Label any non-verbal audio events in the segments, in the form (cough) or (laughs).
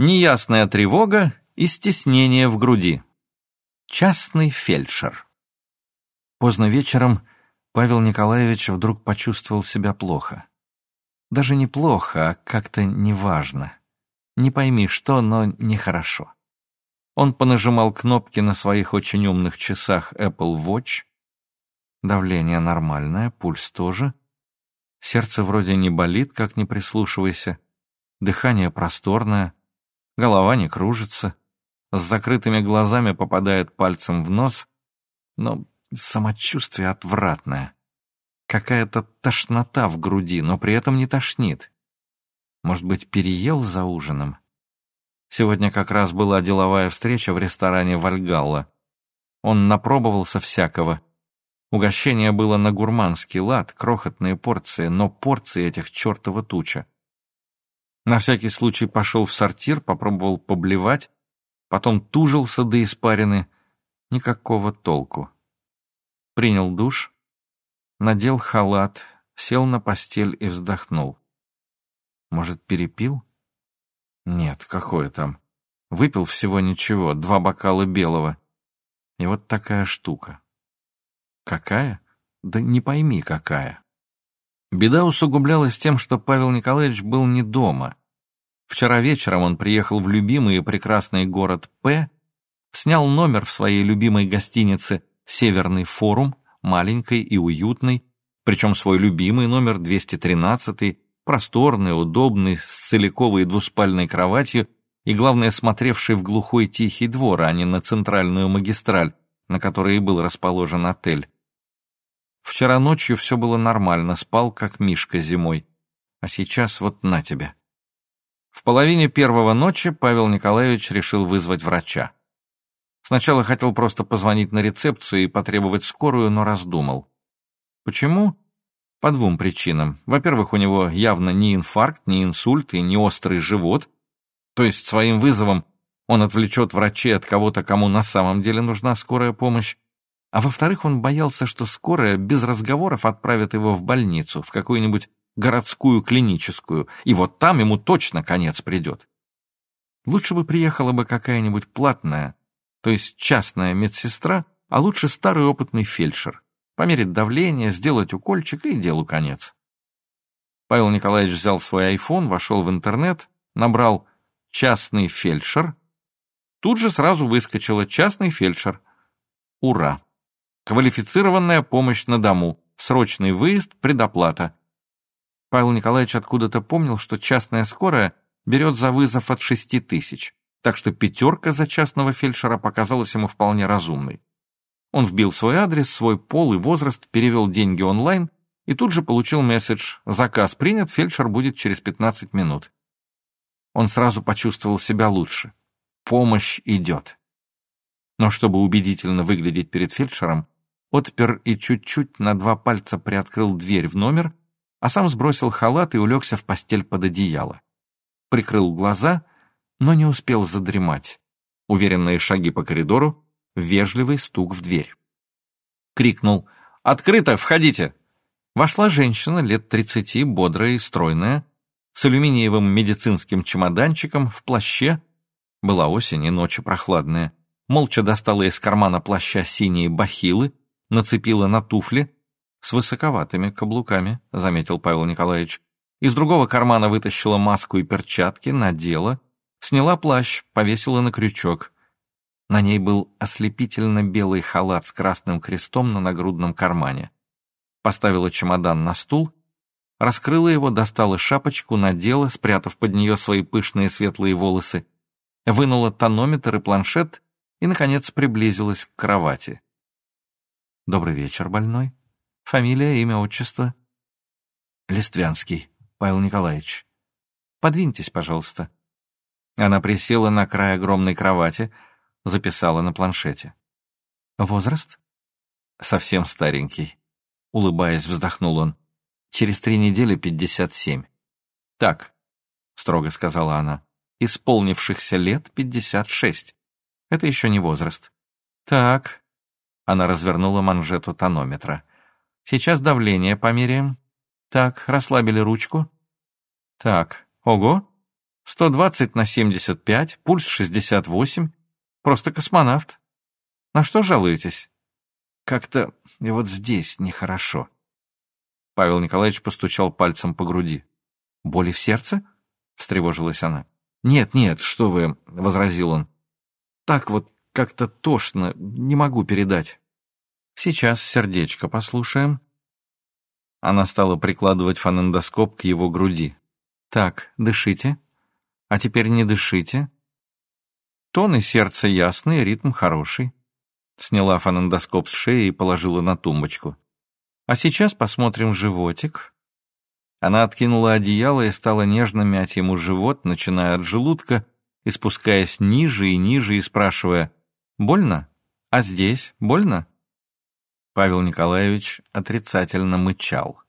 неясная тревога и стеснение в груди. Частный фельдшер. Поздно вечером Павел Николаевич вдруг почувствовал себя плохо. Даже не плохо, а как-то неважно. Не пойми что, но нехорошо. Он понажимал кнопки на своих очень умных часах Apple Watch. Давление нормальное, пульс тоже. Сердце вроде не болит, как не прислушивайся. Дыхание просторное, голова не кружится. С закрытыми глазами попадает пальцем в нос, но самочувствие отвратное. Какая-то тошнота в груди, но при этом не тошнит. Может быть, переел за ужином? Сегодня как раз была деловая встреча в ресторане «Вальгалла». Он напробовался всякого. Угощение было на гурманский лад, крохотные порции, но порции этих чертова туча. На всякий случай пошел в сортир, попробовал поблевать, потом тужился до испарины. Никакого толку. Принял душ, надел халат, сел на постель и вздохнул. Может, перепил? Нет, какое там. Выпил всего ничего, два бокала белого. И вот такая штука. Какая? Да не пойми, какая. Беда усугублялась тем, что Павел Николаевич был не дома. Вчера вечером он приехал в любимый и прекрасный город П, снял номер в своей любимой гостинице «Северный форум», маленькой и уютной, причем свой любимый номер 213 просторный, удобный, с целиковой двуспальной кроватью и, главное, смотревший в глухой тихий двор, а не на центральную магистраль, на которой и был расположен отель. Вчера ночью все было нормально, спал, как Мишка зимой. А сейчас вот на тебе. В половине первого ночи Павел Николаевич решил вызвать врача. Сначала хотел просто позвонить на рецепцию и потребовать скорую, но раздумал. Почему? По двум причинам. Во-первых, у него явно не инфаркт, не инсульт и не острый живот. То есть своим вызовом он отвлечет врачей от кого-то, кому на самом деле нужна скорая помощь. А во-вторых, он боялся, что скорая без разговоров отправит его в больницу, в какую-нибудь городскую клиническую, и вот там ему точно конец придет. Лучше бы приехала бы какая-нибудь платная, то есть частная медсестра, а лучше старый опытный фельдшер. Померить давление, сделать укольчик и делу конец. Павел Николаевич взял свой айфон, вошел в интернет, набрал «частный фельдшер». Тут же сразу выскочило «частный фельдшер». Ура! Квалифицированная помощь на дому, срочный выезд, предоплата. Павел Николаевич откуда-то помнил, что частная скорая берет за вызов от шести тысяч так что пятерка за частного фельдшера показалась ему вполне разумной. Он вбил свой адрес, свой пол и возраст, перевел деньги онлайн и тут же получил месседж «Заказ принят, фельдшер будет через 15 минут». Он сразу почувствовал себя лучше. Помощь идет. Но чтобы убедительно выглядеть перед фельдшером, отпер и чуть-чуть на два пальца приоткрыл дверь в номер, а сам сбросил халат и улегся в постель под одеяло. Прикрыл глаза но не успел задремать. Уверенные шаги по коридору, вежливый стук в дверь. Крикнул «Открыто! Входите!» Вошла женщина лет тридцати, бодрая и стройная, с алюминиевым медицинским чемоданчиком в плаще. Была осень и ночи прохладная. Молча достала из кармана плаща синие бахилы, нацепила на туфли, с высоковатыми каблуками, заметил Павел Николаевич. Из другого кармана вытащила маску и перчатки, надела, Сняла плащ, повесила на крючок. На ней был ослепительно белый халат с красным крестом на нагрудном кармане. Поставила чемодан на стул, раскрыла его, достала шапочку, надела, спрятав под нее свои пышные светлые волосы, вынула тонометр и планшет и, наконец, приблизилась к кровати. «Добрый вечер, больной. Фамилия, имя, отчество?» «Листвянский, Павел Николаевич. Подвиньтесь, пожалуйста». Она присела на край огромной кровати, записала на планшете. «Возраст?» «Совсем старенький», — улыбаясь, вздохнул он. «Через три недели пятьдесят семь». «Так», — строго сказала она, — «исполнившихся лет пятьдесят шесть. Это еще не возраст». «Так», — она развернула манжету тонометра. «Сейчас давление померяем. Так, расслабили ручку. Так, ого, 120 на 75, пульс 68. Просто космонавт. На что жалуетесь? Как-то и вот здесь нехорошо. Павел Николаевич постучал пальцем по груди. «Боли в сердце?» — встревожилась она. «Нет, нет, что вы», — возразил он. «Так вот как-то тошно, не могу передать». «Сейчас сердечко послушаем». Она стала прикладывать фонендоскоп к его груди. «Так, дышите. А теперь не дышите. Тон и сердце ясные, ритм хороший». Сняла фонендоскоп с шеи и положила на тумбочку. «А сейчас посмотрим животик». Она откинула одеяло и стала нежно мять ему живот, начиная от желудка и спускаясь ниже и ниже и спрашивая «Больно? А здесь больно?» Павел Николаевич отрицательно мычал.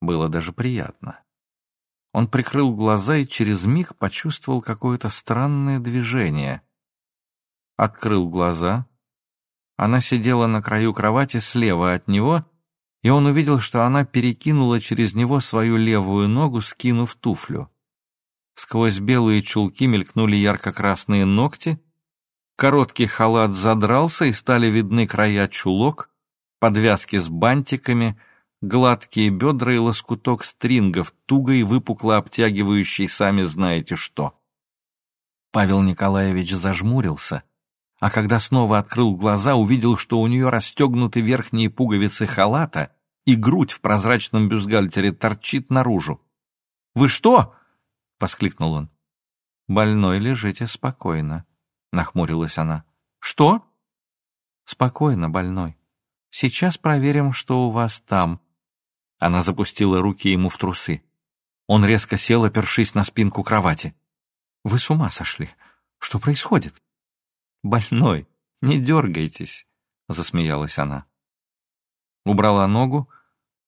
Было даже приятно. Он прикрыл глаза и через миг почувствовал какое-то странное движение. Открыл глаза. Она сидела на краю кровати слева от него и он увидел, что она перекинула через него свою левую ногу, скинув туфлю. Сквозь белые чулки мелькнули ярко-красные ногти, короткий халат задрался, и стали видны края чулок, подвязки с бантиками, гладкие бедра и лоскуток стрингов, туго и выпукло обтягивающий сами знаете что. Павел Николаевич зажмурился, а когда снова открыл глаза, увидел, что у нее расстегнуты верхние пуговицы халата, и грудь в прозрачном бюстгальтере торчит наружу. «Вы что?» — воскликнул он. «Больной лежите спокойно», — нахмурилась она. «Что?» «Спокойно, больной. Сейчас проверим, что у вас там». Она запустила руки ему в трусы. Он резко сел, опершись на спинку кровати. «Вы с ума сошли? Что происходит?» «Больной, не дергайтесь», — засмеялась она. Убрала ногу,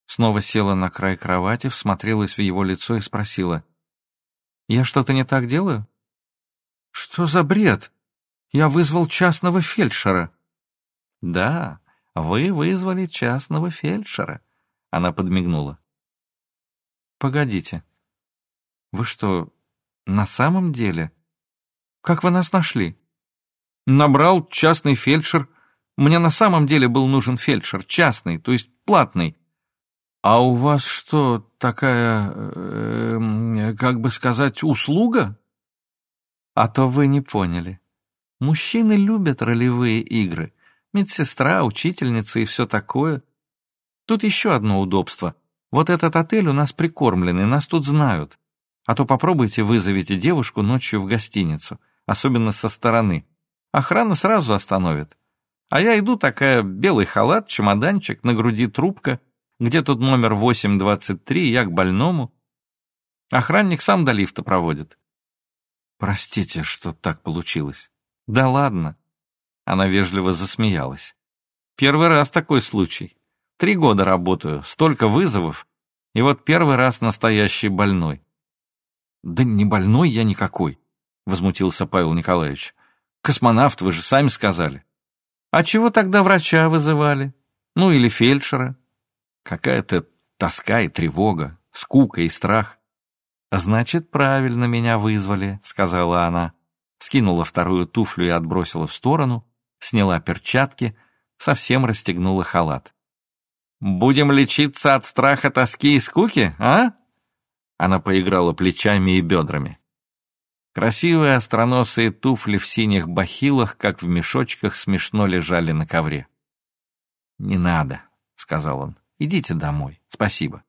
снова села на край кровати, всмотрелась в его лицо и спросила. «Я что-то не так делаю?» «Что за бред? Я вызвал частного фельдшера». «Да, вы вызвали частного фельдшера», — она подмигнула. «Погодите, вы что, на самом деле? Как вы нас нашли?» Набрал частный фельдшер. Мне на самом деле был нужен фельдшер, частный, то есть платный. А у вас что, такая, э, как бы сказать, услуга? А то вы не поняли. Мужчины любят ролевые игры. Медсестра, учительница и все такое. Тут еще одно удобство. Вот этот отель у нас прикормленный, нас тут знают. А то попробуйте вызовите девушку ночью в гостиницу, особенно со стороны. Охрана сразу остановит. А я иду такая, белый халат, чемоданчик, на груди трубка, где тут номер 823, я к больному. Охранник сам до лифта проводит. Простите, что так получилось. Да ладно. Она вежливо засмеялась. Первый раз такой случай. Три года работаю, столько вызовов, и вот первый раз настоящий больной. Да не больной я никакой, возмутился Павел Николаевич. Космонавт, вы же сами сказали. А чего тогда врача вызывали? Ну или фельдшера? Какая-то тоска и тревога, скука и страх. «Значит, правильно меня вызвали», — сказала она. Скинула вторую туфлю и отбросила в сторону, сняла перчатки, совсем расстегнула халат. «Будем лечиться от страха, тоски и скуки, а?» Она поиграла плечами и бедрами. Красивые остроносые туфли в синих бахилах, как в мешочках, смешно лежали на ковре. «Не надо», — сказал он. «Идите домой. Спасибо».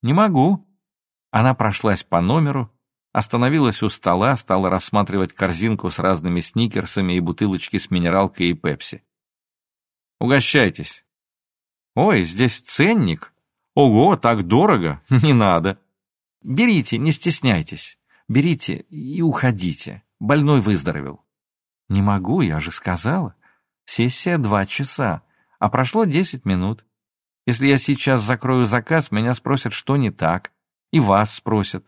«Не могу». Она прошлась по номеру, остановилась у стола, стала рассматривать корзинку с разными сникерсами и бутылочки с минералкой и пепси. «Угощайтесь». «Ой, здесь ценник. Ого, так дорого. (laughs) Не надо. Берите, не стесняйтесь». Берите и уходите. Больной выздоровел. Не могу, я же сказала. Сессия два часа, а прошло десять минут. Если я сейчас закрою заказ, меня спросят, что не так. И вас спросят.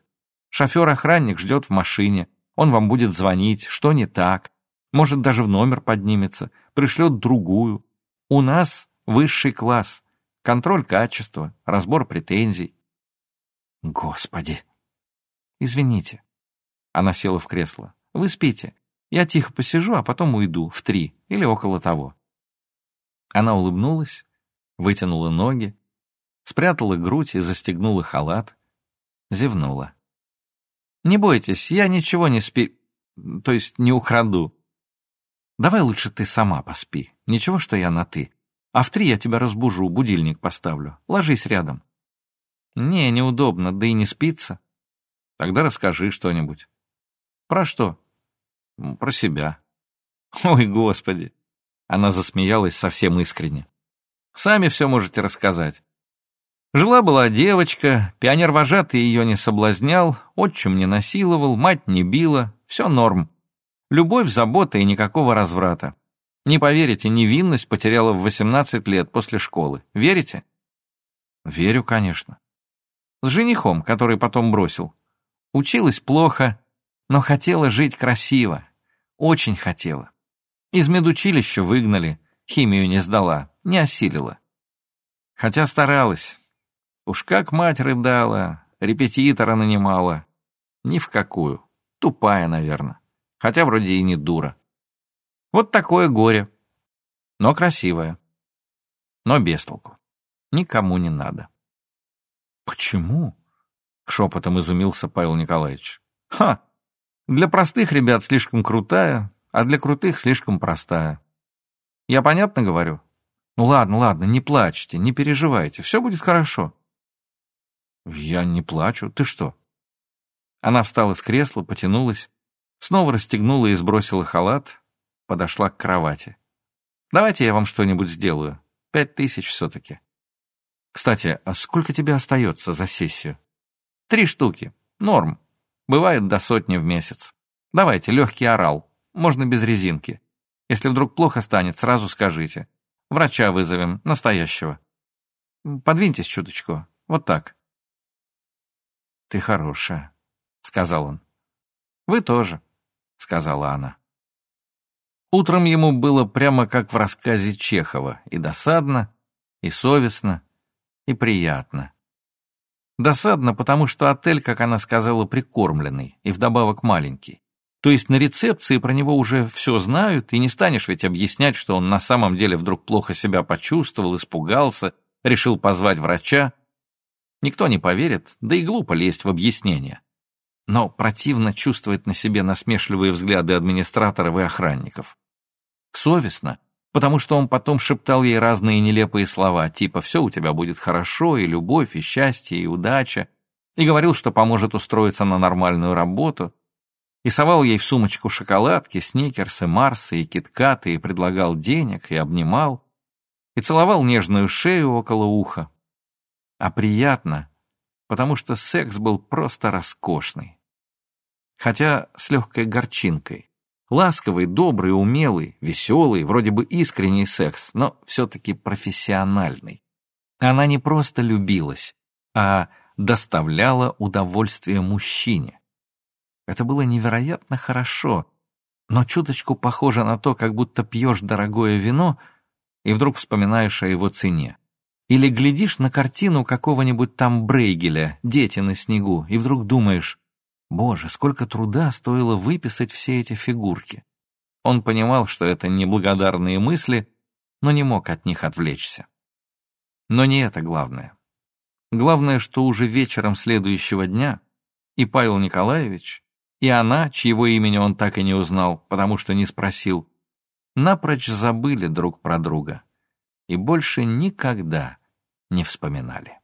Шофер-охранник ждет в машине. Он вам будет звонить, что не так. Может, даже в номер поднимется, пришлет другую. У нас высший класс. Контроль качества, разбор претензий. Господи! Извините. Она села в кресло. «Вы спите. Я тихо посижу, а потом уйду в три или около того». Она улыбнулась, вытянула ноги, спрятала грудь и застегнула халат, зевнула. «Не бойтесь, я ничего не спи... то есть не украду. Давай лучше ты сама поспи. Ничего, что я на «ты». А в три я тебя разбужу, будильник поставлю. Ложись рядом». «Не, неудобно, да и не спится». «Тогда расскажи что-нибудь». «Про что?» «Про себя». (laughs) «Ой, Господи!» Она засмеялась совсем искренне. «Сами все можете рассказать. Жила-была девочка, пионер-вожатый ее не соблазнял, отчим не насиловал, мать не била, все норм. Любовь, забота и никакого разврата. Не поверите, невинность потеряла в 18 лет после школы. Верите? Верю, конечно. С женихом, который потом бросил. Училась плохо, но хотела жить красиво. Очень хотела. Из медучилища выгнали, химию не сдала, не осилила. Хотя старалась, Уж как мать рыдала, репетитора нанимала. Ни в какую. Тупая, наверное. Хотя вроде и не дура. Вот такое горе. Но красивое. Но без толку. Никому не надо. Почему? Шепотом изумился Павел Николаевич. Ха! Для простых ребят слишком крутая, а для крутых слишком простая. Я понятно говорю? Ну ладно, ладно, не плачьте, не переживайте, все будет хорошо. «Я не плачу. Ты что?» Она встала с кресла, потянулась, снова расстегнула и сбросила халат, подошла к кровати. «Давайте я вам что-нибудь сделаю. Пять тысяч все-таки». «Кстати, а сколько тебе остается за сессию?» «Три штуки. Норм. Бывает до сотни в месяц. Давайте, легкий орал. Можно без резинки. Если вдруг плохо станет, сразу скажите. Врача вызовем, настоящего. Подвиньтесь чуточку. Вот так. «Ты хорошая», — сказал он. «Вы тоже», — сказала она. Утром ему было прямо как в рассказе Чехова, и досадно, и совестно, и приятно. Досадно, потому что отель, как она сказала, прикормленный и вдобавок маленький. То есть на рецепции про него уже все знают, и не станешь ведь объяснять, что он на самом деле вдруг плохо себя почувствовал, испугался, решил позвать врача. Никто не поверит, да и глупо лезть в объяснение. Но противно чувствовать на себе насмешливые взгляды администраторов и охранников. Совестно, потому что он потом шептал ей разные нелепые слова, типа «все у тебя будет хорошо, и любовь, и счастье, и удача», и говорил, что поможет устроиться на нормальную работу, и совал ей в сумочку шоколадки, сникерсы, марсы и киткаты, и предлагал денег, и обнимал, и целовал нежную шею около уха, а приятно, потому что секс был просто роскошный. Хотя с легкой горчинкой. Ласковый, добрый, умелый, веселый, вроде бы искренний секс, но все-таки профессиональный. Она не просто любилась, а доставляла удовольствие мужчине. Это было невероятно хорошо, но чуточку похоже на то, как будто пьешь дорогое вино и вдруг вспоминаешь о его цене. Или глядишь на картину какого-нибудь там Брейгеля «Дети на снегу» и вдруг думаешь, «Боже, сколько труда стоило выписать все эти фигурки». Он понимал, что это неблагодарные мысли, но не мог от них отвлечься. Но не это главное. Главное, что уже вечером следующего дня и Павел Николаевич, и она, чьего имени он так и не узнал, потому что не спросил, напрочь забыли друг про друга и больше никогда не вспоминали.